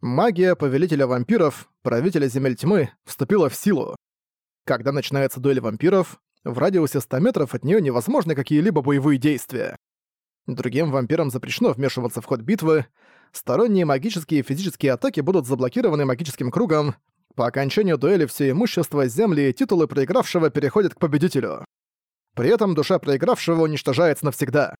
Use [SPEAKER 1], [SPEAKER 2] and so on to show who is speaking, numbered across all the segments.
[SPEAKER 1] Магия Повелителя Вампиров, Правителя Земель Тьмы, вступила в силу. Когда начинается дуэль вампиров, в радиусе 100 метров от нее невозможны какие-либо боевые действия. Другим вампирам запрещено вмешиваться в ход битвы, сторонние магические и физические атаки будут заблокированы магическим кругом, по окончанию дуэли все имущество, земли и титулы проигравшего переходят к победителю. При этом душа проигравшего уничтожается навсегда.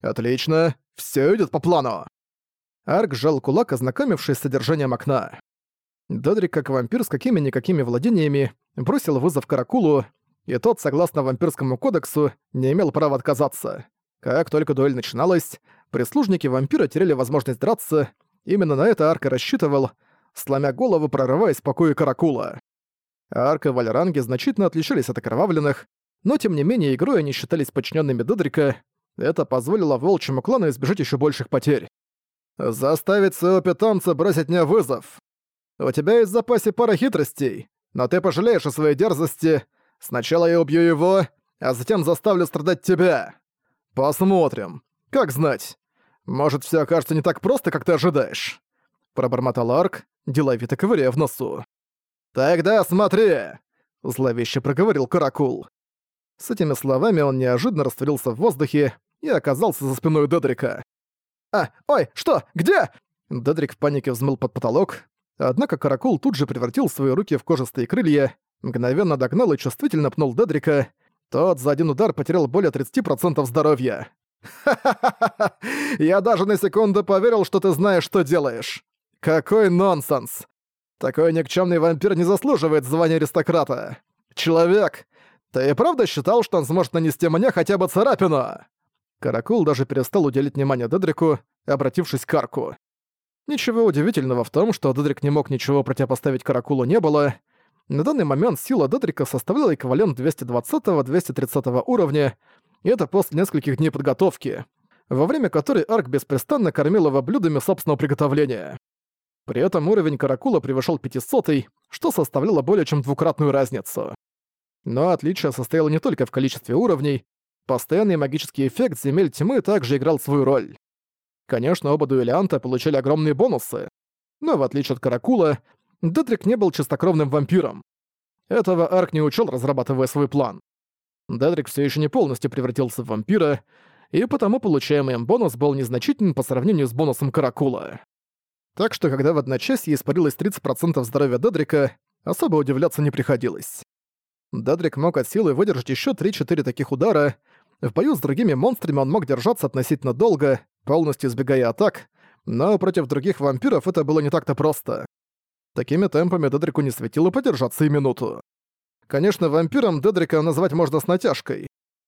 [SPEAKER 1] Отлично, все идет по плану. Арк сжал кулак, ознакомившись с содержанием окна. Додрик, как вампир с какими-никакими владениями, бросил вызов Каракулу, и тот, согласно вампирскому кодексу, не имел права отказаться. Как только дуэль начиналась, прислужники вампира теряли возможность драться, именно на это Арк и рассчитывал, сломя голову, прорываясь в покое Каракула. Арк и Вальранги значительно отличались от окровавленных, но тем не менее игрой они считались подчиненными Додрика, это позволило волчьему клану избежать еще больших потерь. «Заставить своего питомца бросить мне вызов. У тебя есть в запасе пара хитростей, но ты пожалеешь о своей дерзости. Сначала я убью его, а затем заставлю страдать тебя. Посмотрим. Как знать. Может, все окажется не так просто, как ты ожидаешь?» Пробормотал Арк, деловито ковыряя в носу. «Тогда смотри!» — зловеще проговорил Каракул. С этими словами он неожиданно растворился в воздухе и оказался за спиной Дедрика. «А, ой, что? Где?» Дедрик в панике взмыл под потолок, однако Каракул тут же превратил свои руки в кожистые крылья, мгновенно догнал и чувствительно пнул Дедрика. Тот за один удар потерял более 30% здоровья. «Ха-ха-ха! Я даже на секунду поверил, что ты знаешь, что делаешь! Какой нонсенс! Такой никчемный вампир не заслуживает звания аристократа! Человек, ты правда считал, что он сможет нанести мне хотя бы царапину?» Каракул даже перестал уделить внимание Дедрику, обратившись к Арку. Ничего удивительного в том, что Дедрик не мог ничего противопоставить Каракулу не было. На данный момент сила Дедрика составляла эквивалент 220-230 уровня, и это после нескольких дней подготовки, во время которой Арк беспрестанно кормил его блюдами собственного приготовления. При этом уровень Каракула превышал 500 что составляло более чем двукратную разницу. Но отличие состояло не только в количестве уровней, постоянный магический эффект земель тьмы также играл свою роль. Конечно, оба дуэлянта получали огромные бонусы, но в отличие от Каракула, Детрик не был чистокровным вампиром. Этого Арк не учел, разрабатывая свой план. Дедрик все еще не полностью превратился в вампира, и потому получаемый им бонус был незначителен по сравнению с бонусом Каракула. Так что, когда в одночасье испарилось 30% здоровья Дедрика, особо удивляться не приходилось. Дадрик мог от силы выдержать еще 3-4 таких удара. В бою с другими монстрами он мог держаться относительно долго, полностью избегая атак, но против других вампиров это было не так-то просто. Такими темпами Дедрику не светило подержаться и минуту. Конечно, вампиром Дедрика назвать можно с натяжкой,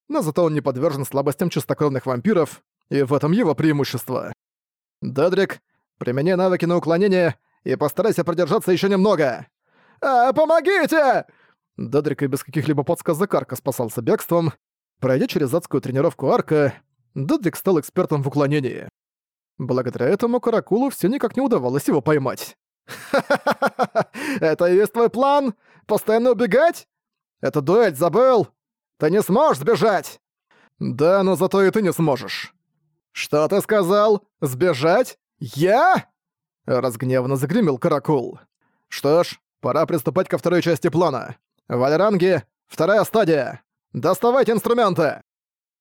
[SPEAKER 1] но зато он не подвержен слабостям чистокровных вампиров, и в этом его преимущество. «Дедрик, примени навыки на уклонение и постарайся продержаться еще немного!» «А, помогите!» Дедрик и без каких-либо подсказок Арка спасался бегством. Пройдя через адскую тренировку Арка, Дедрик стал экспертом в уклонении. Благодаря этому Каракулу все никак не удавалось его поймать. «Ха-ха-ха! Это и есть твой план? Постоянно убегать? Это дуэль, забыл? Ты не сможешь сбежать!» «Да, но зато и ты не сможешь». «Что ты сказал? Сбежать? Я?» Разгневанно загремел Каракул. «Что ж, пора приступать ко второй части плана. Вальранги, вторая стадия! Доставайте инструменты!»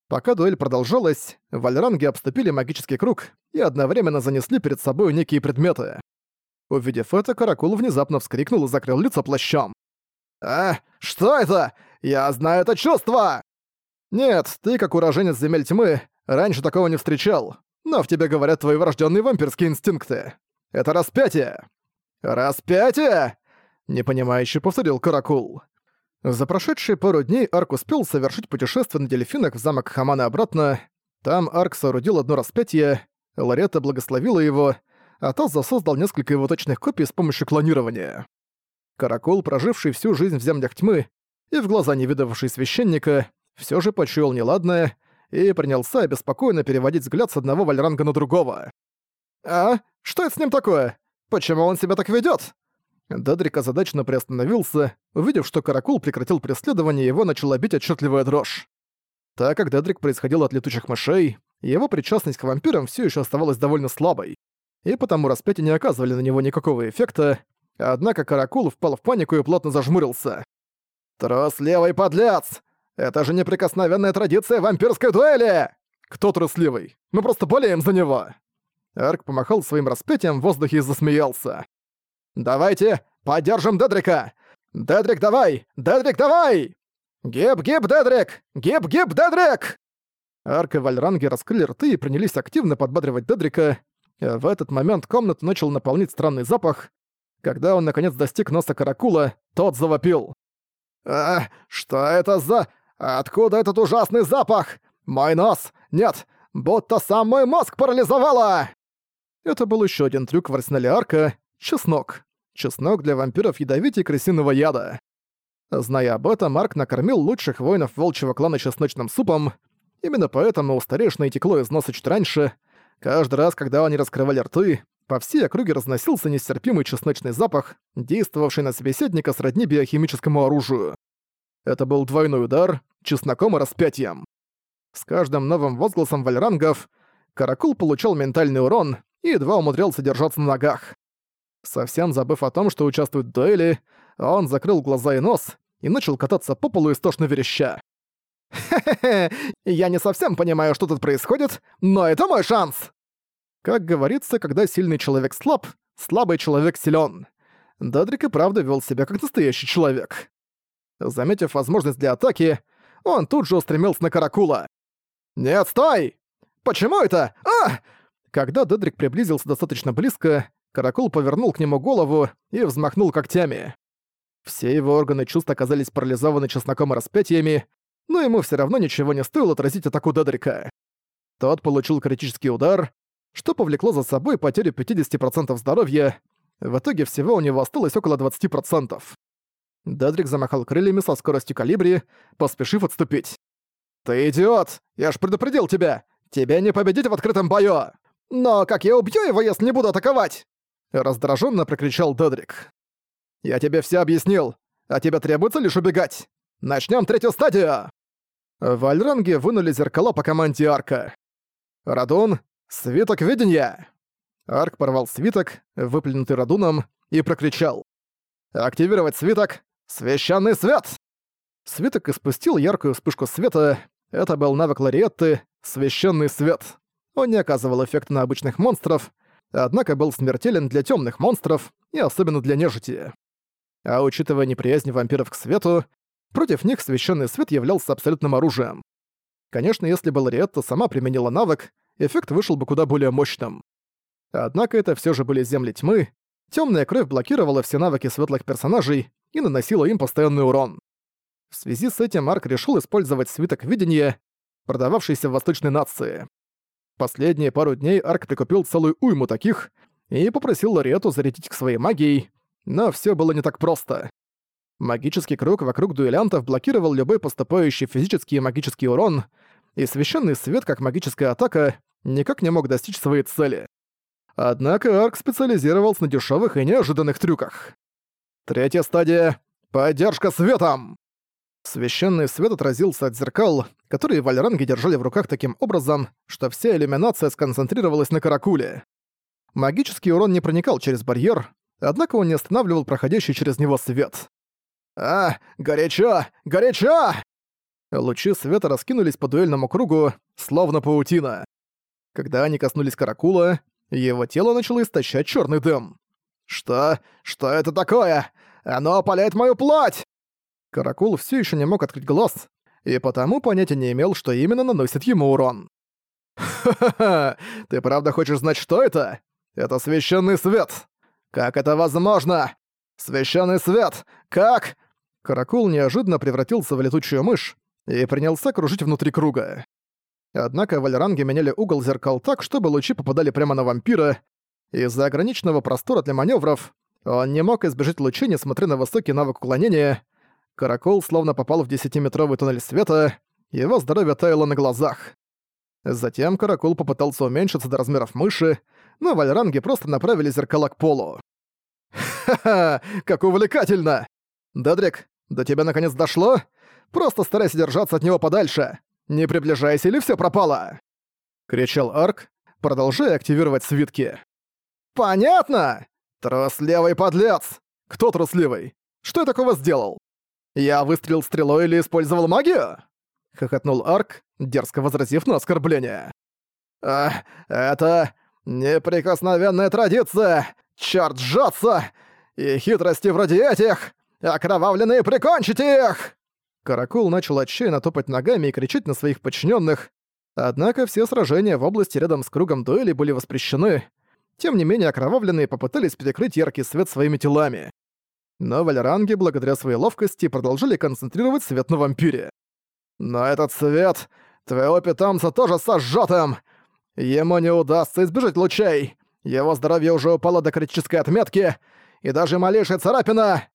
[SPEAKER 1] Пока дуэль продолжалась, вальранги обступили магический круг и одновременно занесли перед собой некие предметы. Увидев это, Каракул внезапно вскрикнул и закрыл лицо плащом. «А, что это? Я знаю это чувство!» «Нет, ты, как уроженец земель тьмы, раньше такого не встречал, но в тебе говорят твои врожденные вампирские инстинкты. Это распятие!» «Распятие?» — непонимающе повторил Каракул. За прошедшие пару дней Арк успел совершить путешествие на дельфинах в замок Хамана обратно. Там Арк соорудил одно распятие, Ларета благословила его, а Таза создал несколько его точных копий с помощью клонирования. Каракул, проживший всю жизнь в землях тьмы и в глаза не видавший священника, все же почуял неладное и принялся обеспокоенно переводить взгляд с одного вальранга на другого. «А? Что это с ним такое? Почему он себя так ведет? Дедрик озадаченно приостановился, увидев, что Каракул прекратил преследование, его начала бить отчетливая дрожь. Так как Дедрик происходил от летучих мышей, его причастность к вампирам все еще оставалась довольно слабой. и потому распятия не оказывали на него никакого эффекта, однако Каракул впал в панику и плотно зажмурился. «Трусливый подлец! Это же неприкосновенная традиция вампирской дуэли!» «Кто трусливый? Мы просто болеем за него!» Арк помахал своим распятием в воздухе и засмеялся. «Давайте поддержим Дедрика! Дедрик, давай! Дедрик, давай! Гиб-гиб, Дедрик! Гиб-гиб, Дедрик!» Арк и Вальранги раскрыли рты и принялись активно подбадривать Дедрика. В этот момент комнату начал наполнить странный запах. Когда он наконец достиг носа Каракула, тот завопил. «А, что это за... Откуда этот ужасный запах? Мой нос! Нет! Будто сам мой мозг парализовало!» Это был еще один трюк в арсенале Арка — чеснок. Чеснок для вампиров ядовитей крысиного яда. Зная об этом, Арк накормил лучших воинов волчьего клана чесночным супом. Именно поэтому у старейшины текло из носа чуть раньше. Каждый раз, когда они раскрывали рты, по всей округе разносился нестерпимый чесночный запах, действовавший на собеседника сродни биохимическому оружию. Это был двойной удар, чесноком и распятием. С каждым новым возгласом вальрангов Каракул получал ментальный урон и едва умудрялся держаться на ногах. Совсем забыв о том, что участвует в дуэли, он закрыл глаза и нос и начал кататься по полу истошно вереща. «Хе-хе-хе, я не совсем понимаю, что тут происходит, но это мой шанс!» Как говорится, когда сильный человек слаб, слабый человек силен. Дадрик и правда вел себя как настоящий человек. Заметив возможность для атаки, он тут же устремился на Каракула. «Нет, стой! Почему это? А!» Когда Дедрик приблизился достаточно близко, Каракул повернул к нему голову и взмахнул когтями. Все его органы чувств оказались парализованы чесноком и распятиями, но ему все равно ничего не стоило отразить атаку Дедрика. Тот получил критический удар, что повлекло за собой потерю 50% здоровья. В итоге всего у него осталось около 20%. Дадрик замахал крыльями со скоростью калибри, поспешив отступить. «Ты идиот! Я ж предупредил тебя! Тебя не победить в открытом бою! Но как я убью его, если не буду атаковать?» Раздраженно прокричал Дадрик. «Я тебе все объяснил, а тебе требуется лишь убегать! Начнем третью стадию!» В Альранге вынули зеркала по команде Арка. Радун, «Свиток видения!» Арк порвал свиток, выплюнутый Радуном, и прокричал. «Активировать свиток! Священный свет!» Свиток испустил яркую вспышку света. Это был навык Лариетты «Священный свет». Он не оказывал эффекта на обычных монстров, однако был смертелен для темных монстров и особенно для нежити. А учитывая неприязнь вампиров к свету, против них священный свет являлся абсолютным оружием. Конечно, если бы Лариетта сама применила навык, эффект вышел бы куда более мощным. Однако это все же были земли тьмы, темная кровь блокировала все навыки светлых персонажей и наносила им постоянный урон. В связи с этим Арк решил использовать свиток видения, продававшийся в восточной нации. Последние пару дней Арк прикупил целую уйму таких и попросил Лорету зарядить к своей магией, но все было не так просто. Магический круг вокруг дуэлянтов блокировал любой поступающий физический и магический урон, и священный свет, как магическая атака, никак не мог достичь своей цели. Однако Арк специализировался на дешевых и неожиданных трюках. Третья стадия — поддержка светом! Священный свет отразился от зеркал, которые вальранги держали в руках таким образом, что вся иллюминация сконцентрировалась на каракуле. Магический урон не проникал через барьер, однако он не останавливал проходящий через него свет. «А, горячо! Горячо!» Лучи света раскинулись по дуэльному кругу, словно паутина. Когда они коснулись Каракула, его тело начало истощать черный дым. «Что? Что это такое? Оно опаляет мою плоть!» Каракул все еще не мог открыть глаз, и потому понятия не имел, что именно наносит ему урон. «Ха-ха-ха! Ты правда хочешь знать, что это? Это священный свет! Как это возможно? Священный свет! Как?» Каракул неожиданно превратился в летучую мышь и принялся кружить внутри круга. Однако вальранги меняли угол зеркал так, чтобы лучи попадали прямо на вампира. Из-за ограниченного простора для маневров он не мог избежать лучей, несмотря на высокий навык уклонения. Каракол словно попал в десятиметровый туннель света, его здоровье таяло на глазах. Затем Каракул попытался уменьшиться до размеров мыши, но вальранги просто направили зеркала к полу. «Ха-ха! Как увлекательно! Дедрик, до тебя наконец дошло? Просто старайся держаться от него подальше. Не приближайся, или все пропало!» — кричал Арк, продолжая активировать свитки. «Понятно! Трусливый подлец! Кто трусливый? Что я такого сделал? Я выстрелил стрелой или использовал магию?» — хохотнул Арк, дерзко возразив на оскорбление. «А, это неприкосновенная традиция! Чёрт жжётся! И хитрости вроде этих! Окровавленные прикончите их!» Каракул начал отчаянно топать ногами и кричать на своих подчиненных. Однако все сражения в области рядом с кругом дуэли были воспрещены. Тем не менее, окровавленные попытались перекрыть яркий свет своими телами. Но валеранги, благодаря своей ловкости, продолжили концентрировать свет на вампире. Но этот свет твоего питомца тоже сожжёт им! Ему не удастся избежать лучей! Его здоровье уже упало до критической отметки, и даже малейшая царапина...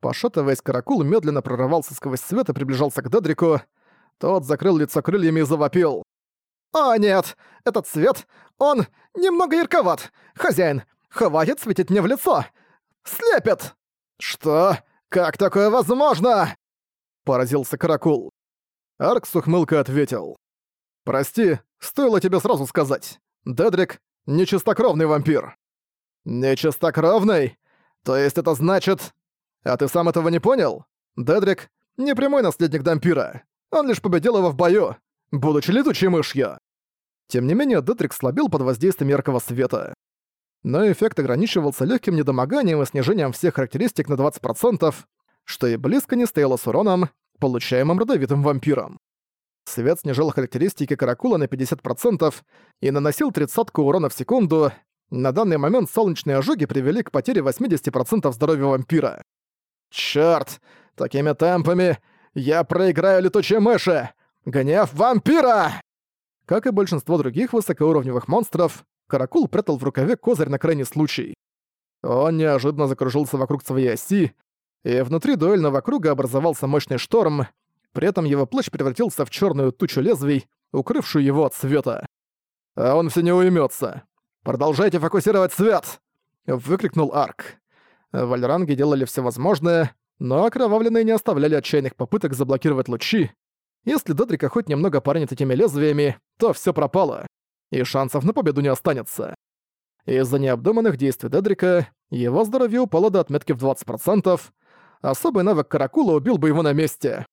[SPEAKER 1] Пошатываясь, каракул медленно прорывался сквозь свет и приближался к Дедрику. Тот закрыл лицо крыльями и завопил. «О нет! Этот свет, он немного ярковат! Хозяин, хватит светить мне в лицо! Слепит!» «Что? Как такое возможно?» Поразился каракул. Арк с ухмылкой ответил. «Прости, стоило тебе сразу сказать. Дедрик — нечистокровный вампир». «Нечистокровный? То есть это значит...» «А ты сам этого не понял? Дедрик — не прямой наследник Дампира. Он лишь победил его в бою, будучи летучей мышью». Тем не менее, Дедрик слабил под воздействием яркого света. Но эффект ограничивался легким недомоганием и снижением всех характеристик на 20%, что и близко не стояло с уроном, получаемым родовитым вампиром. Свет снижал характеристики Каракула на 50% и наносил тридцатку урона в секунду. На данный момент солнечные ожоги привели к потере 80% здоровья вампира. Чёрт! Такими темпами я проиграю летучей мыши! Гнев вампира! Как и большинство других высокоуровневых монстров, Каракул прятал в рукаве козырь на крайний случай. Он неожиданно закружился вокруг своей оси, и внутри дуэльного круга образовался мощный шторм, при этом его плащ превратился в черную тучу лезвий, укрывшую его от света. «А он все не уймется. Продолжайте фокусировать свет!» — выкрикнул Арк. Вальранги делали все возможное, но окровавленные не оставляли отчаянных попыток заблокировать лучи. Если Додрика хоть немного поранит этими лезвиями, то все пропало, и шансов на победу не останется. Из-за необдуманных действий Дедрика его здоровье упало до отметки в 20%, особый навык Каракула убил бы его на месте.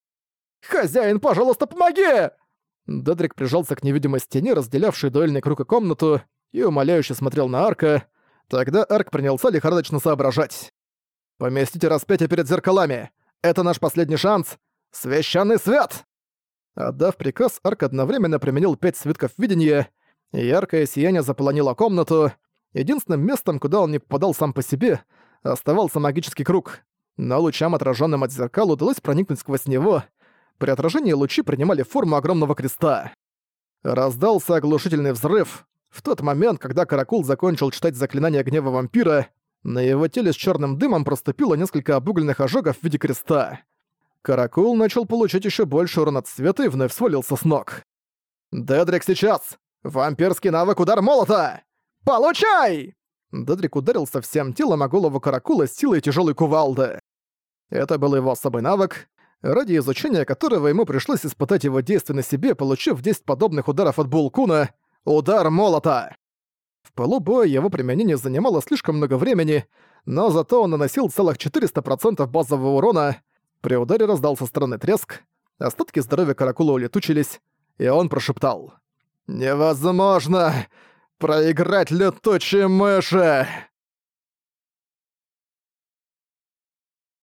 [SPEAKER 1] «Хозяин, пожалуйста, помоги!» Дедрик прижался к невидимой стене, разделявшей дуэльный круг и комнату, и умоляюще смотрел на Арка. Тогда Арк принялся лихорадочно соображать. «Поместите распятие перед зеркалами! Это наш последний шанс! Священный свет!» Отдав приказ, Арк одновременно применил пять свитков видения, яркое сияние заполонило комнату. Единственным местом, куда он не попадал сам по себе, оставался магический круг. Но лучам, отраженным от зеркал, удалось проникнуть сквозь него. При отражении лучи принимали форму огромного креста. Раздался оглушительный взрыв. В тот момент, когда Каракул закончил читать заклинание гнева вампира, на его теле с черным дымом проступило несколько обугленных ожогов в виде креста. Каракул начал получать еще больше урона от света и вновь свалился с ног. «Дедрик сейчас! Вампирский навык удар молота! Получай!» Дедрик ударился всем телом о голову Каракула с силой тяжелой кувалды. Это был его особый навык, ради изучения которого ему пришлось испытать его действие на себе, получив 10 подобных ударов от Булкуна «Удар молота!». В полубоя его применение занимало слишком много времени, но зато он наносил целых 400% базового урона. При ударе раздался странный треск, остатки здоровья Каракула улетучились, и он прошептал «Невозможно! Проиграть летучей мыши!»